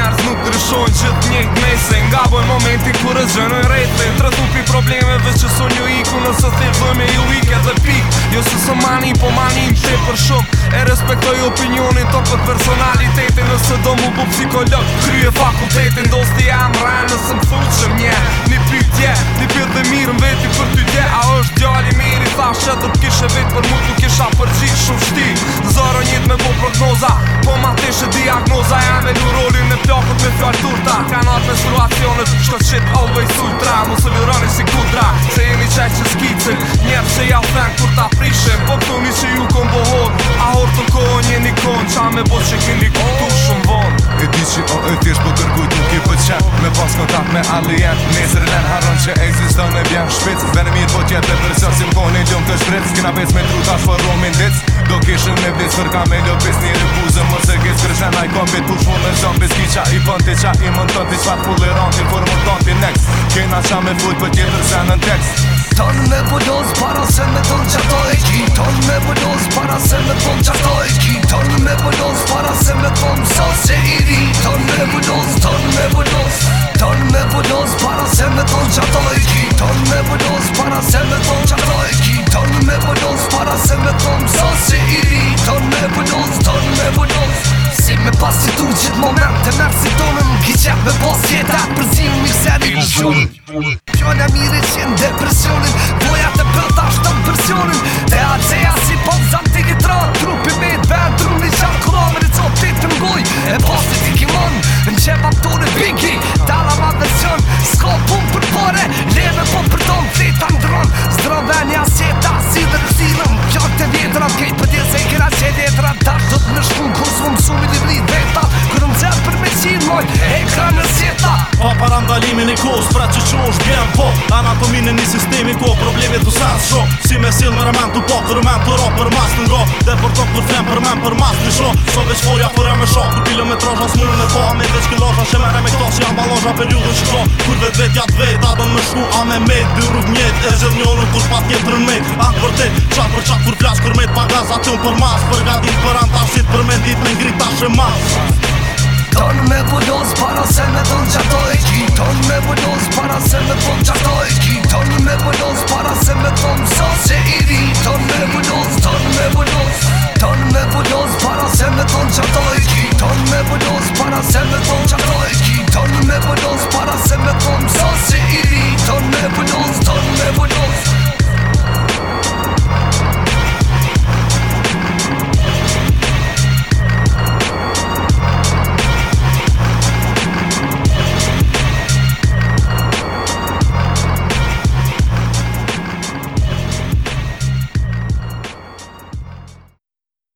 njerëz nuk ndryshojnë që të njëjtë Nga bojnë momenti kur e zhënë në rejtë Të probleme vë që son ju iku nëse të të e ju ike dhe pik Jo se së mani, po mani në që për shumë E respektoj opinionin të për personalitetin Nëse do mu bu psikolog, kryje fakultetin Do s'ti jam rajnë nëse më thunë që mje Një pytje, një pytë dhe mirë në veti për ty dje A është djali mirë i thash që të kishe vetë për mu të kisha përgjit shumë shti njët me po prognoza, flokët me fjallë turta Kanat me shruacionet, shko qit always ultra Mosë lëroni si kudra, se jemi qaj që skicin Njerë që ja u thenë kur ta prishe Po këtu mi që ju kom bohon A hor të nko një një Qa me bo që kini këtu shumë von E di që o e tjesh po kërkuj duke për qen Me pas kontakt me alien ne len haron që egziston e bjen shpic Venë mirë po tjetë dhe vërësar si më kon e gjumë të shpric Kina pes me Do kishën me vdic fër kam e lëpis qa i pën të qa i mën tën të qfar pulli rantin Kur më tën next Kena qa me fuj për tjetër se tekst Tën me vëllos para se me tën qatoj ki Tën me vëllos para se me tën qatoj ki Tën me se me tën sa se i ri Tën me vëllos, tën me vëllos Tën me vëllos një kos, pra që që është bjen po Anatomin e një sistemi ku o probleme të sasë shok Si me sil me rëmen të po, të rëmen të ro, për mas në nga Dhe për tok për fem, për men, për mas të shok So veç forja për e me shok, për pilë me trojnë as mërën e po Me veç kilosha, që mere me këto si janë balosha për ljudën shko Kur vet vet jatë vet ta me shku, a me mejt Dë rrug mjet, e zil një orën kur pa tjetër në mejt A për te, qatë për qatë kur me budos, para se me të